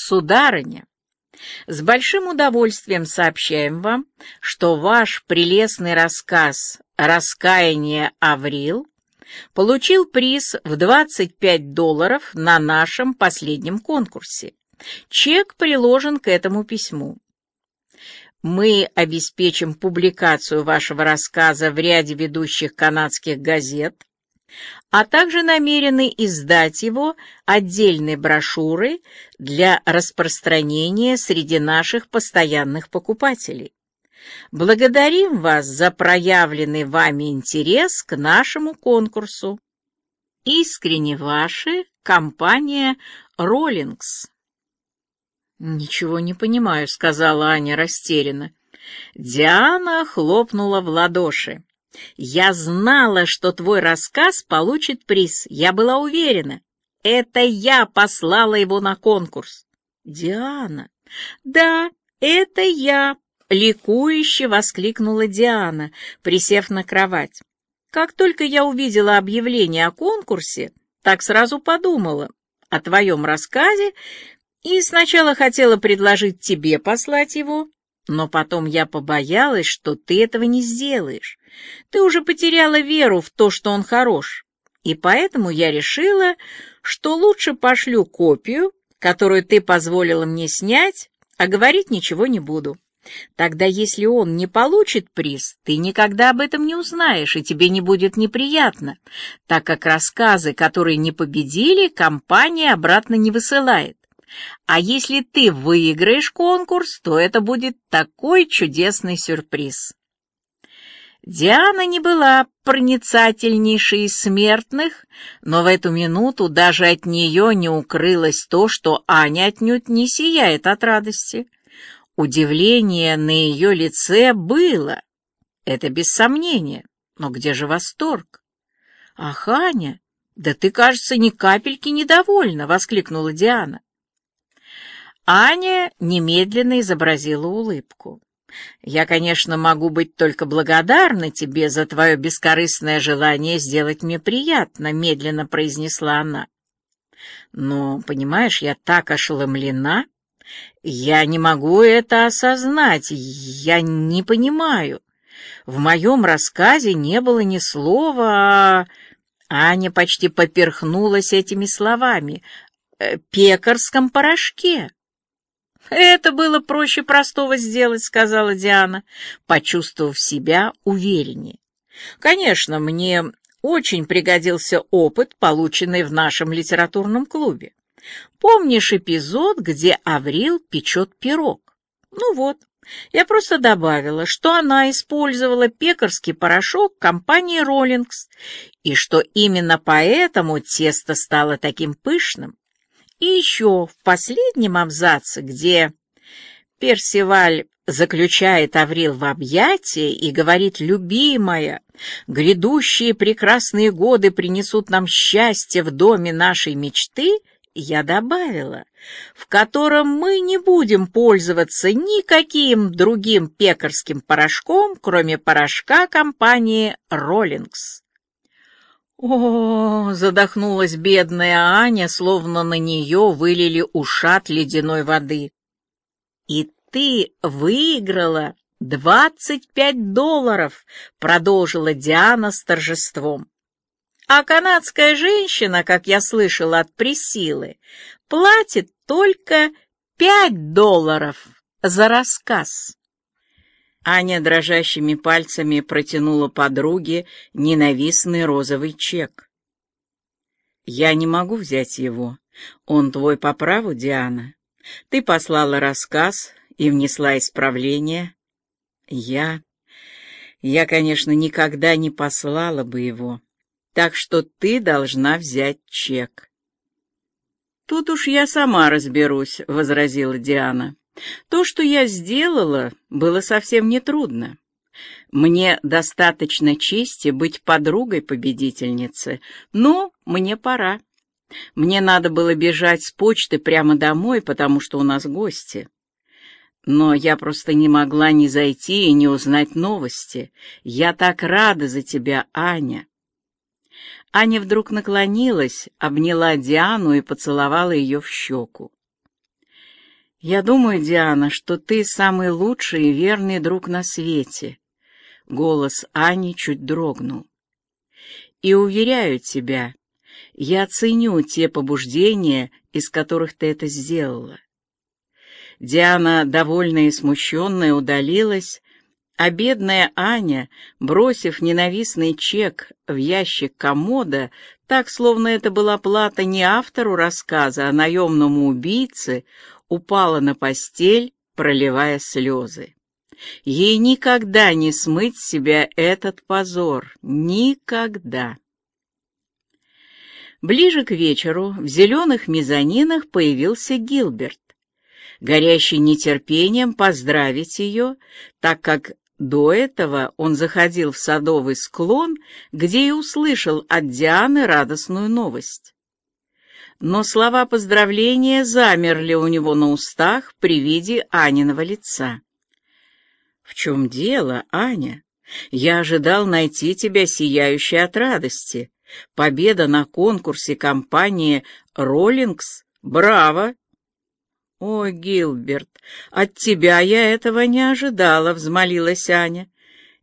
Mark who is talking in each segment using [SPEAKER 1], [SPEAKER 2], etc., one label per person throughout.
[SPEAKER 1] Сударыня, с большим удовольствием сообщаем вам, что ваш прелестный рассказ «Раскаяние Аврил» получил приз в 25 долларов на нашем последнем конкурсе. Чек приложен к этому письму. Мы обеспечим публикацию вашего рассказа в ряде ведущих канадских газет, а также намерены издать его отдельной брошюрой для распространения среди наших постоянных покупателей. Благодарим вас за проявленный вами интерес к нашему конкурсу. Искренне ваши, компания «Роллингс». «Ничего не понимаю», — сказала Аня растерянно. Диана хлопнула в ладоши. «Я знала, что твой рассказ получит приз. Я была уверена. Это я послала его на конкурс». «Диана!» «Да, это я!» — ликующе воскликнула Диана, присев на кровать. «Как только я увидела объявление о конкурсе, так сразу подумала о твоем рассказе и сначала хотела предложить тебе послать его, но потом я побоялась, что ты этого не сделаешь. Ты уже потеряла веру в то, что он хорош, и поэтому я решила, что лучше пошлю копию, которую ты позволила мне снять, а говорить ничего не буду. Тогда, если он не получит приз, ты никогда об этом не узнаешь, и тебе не будет неприятно, так как рассказы, которые не победили, компания обратно не высылает. А если ты выиграешь конкурс, то это будет такой чудесный сюрприз. Диана не была проницательнейшей из смертных, но в эту минуту даже от нее не укрылось то, что Аня отнюдь не сияет от радости. Удивление на ее лице было, это без сомнения, но где же восторг? «Ах, Аня, да ты, кажется, ни капельки недовольна!» — воскликнула Диана. Аня немедленно изобразила улыбку. «Я, конечно, могу быть только благодарна тебе за твое бескорыстное желание сделать мне приятно», — медленно произнесла она. «Но, понимаешь, я так ошеломлена. Я не могу это осознать. Я не понимаю. В моем рассказе не было ни слова Аня почти поперхнулась этими словами. «Э, «Пекарском порошке». «Это было проще простого сделать», — сказала Диана, почувствовав себя увереннее. «Конечно, мне очень пригодился опыт, полученный в нашем литературном клубе. Помнишь эпизод, где Аврил печет пирог? Ну вот, я просто добавила, что она использовала пекарский порошок компании «Роллингс», и что именно поэтому тесто стало таким пышным. И еще в последнем абзаце, где Персиваль заключает Аврил в объятия и говорит «Любимая, грядущие прекрасные годы принесут нам счастье в доме нашей мечты», я добавила, в котором мы не будем пользоваться никаким другим пекарским порошком, кроме порошка компании «Роллингс». О, задохнулась бедная Аня, словно на нее вылили ушат ледяной воды. И ты выиграла двадцать пять долларов, продолжила Диана с торжеством. А канадская женщина, как я слышала от Присилы, платит только пять долларов за рассказ. Аня дрожащими пальцами протянула подруге ненавистный розовый чек. «Я не могу взять его. Он твой по праву, Диана. Ты послала рассказ и внесла исправление. Я... Я, конечно, никогда не послала бы его, так что ты должна взять чек». «Тут уж я сама разберусь», — возразила Диана. То, что я сделала, было совсем нетрудно. Мне достаточно чести быть подругой победительницы, но мне пора. Мне надо было бежать с почты прямо домой, потому что у нас гости. Но я просто не могла ни зайти и не узнать новости. Я так рада за тебя, Аня. Аня вдруг наклонилась, обняла Диану и поцеловала ее в щеку. Я думаю, Диана, что ты самый лучший и верный друг на свете. Голос Ани чуть дрогнул. И уверяю тебя, я ценю те побуждения, из которых ты это сделала. Диана, довольная и смущенная, удалилась, а бедная Аня, бросив ненавистный чек в ящик комода, так, словно это была плата не автору рассказа, а наемному убийце, упала на постель, проливая слезы. Ей никогда не смыть с себя этот позор. Никогда. Ближе к вечеру в зеленых мезонинах появился Гилберт, горящий нетерпением поздравить ее, так как до этого он заходил в садовый склон, где и услышал от Дианы радостную новость. Но слова поздравления замерли у него на устах при виде Аниного лица. «В чем дело, Аня? Я ожидал найти тебя сияющей от радости. Победа на конкурсе компании «Роллингс» — браво!» «О, Гилберт, от тебя я этого не ожидала», — взмолилась Аня.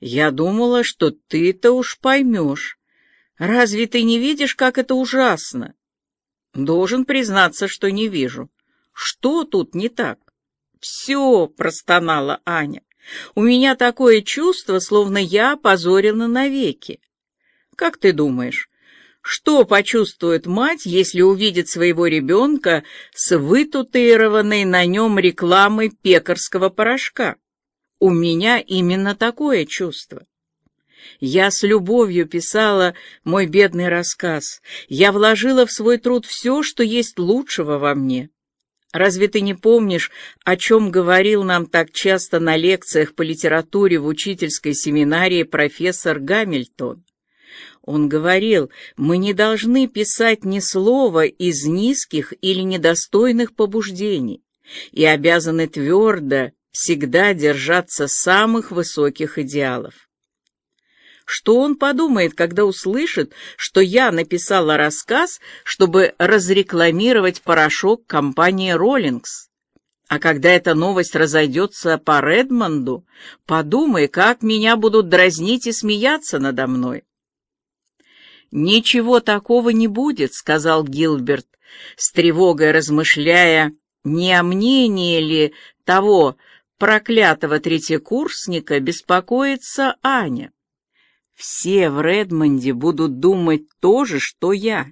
[SPEAKER 1] «Я думала, что ты-то уж поймешь. Разве ты не видишь, как это ужасно?» «Должен признаться, что не вижу. Что тут не так?» «Все», — простонала Аня. «У меня такое чувство, словно я опозорена навеки. Как ты думаешь, что почувствует мать, если увидит своего ребенка с вытатуированной на нем рекламой пекарского порошка? У меня именно такое чувство. Я с любовью писала мой бедный рассказ. Я вложила в свой труд все, что есть лучшего во мне. Разве ты не помнишь, о чем говорил нам так часто на лекциях по литературе в учительской семинарии профессор Гамильтон? Он говорил, мы не должны писать ни слова из низких или недостойных побуждений и обязаны твердо всегда держаться самых высоких идеалов. Что он подумает, когда услышит, что я написала рассказ, чтобы разрекламировать порошок компании «Роллингс»? А когда эта новость разойдется по Редмонду, подумай, как меня будут дразнить и смеяться надо мной. «Ничего такого не будет», — сказал Гилберт, с тревогой размышляя, не о мнении ли того проклятого третьекурсника беспокоится Аня. Все в Редмонде будут думать то же, что я.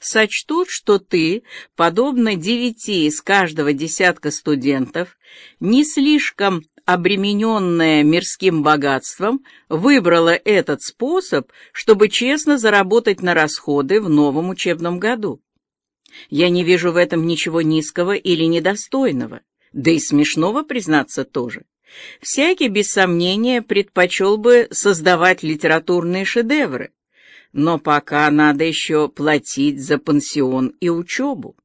[SPEAKER 1] Сочтут, что ты, подобно девяти из каждого десятка студентов, не слишком обремененная мирским богатством, выбрала этот способ, чтобы честно заработать на расходы в новом учебном году. Я не вижу в этом ничего низкого или недостойного, да и смешного, признаться, тоже. Всякий, без сомнения, предпочел бы создавать литературные шедевры, но пока надо еще платить за пансион и учебу.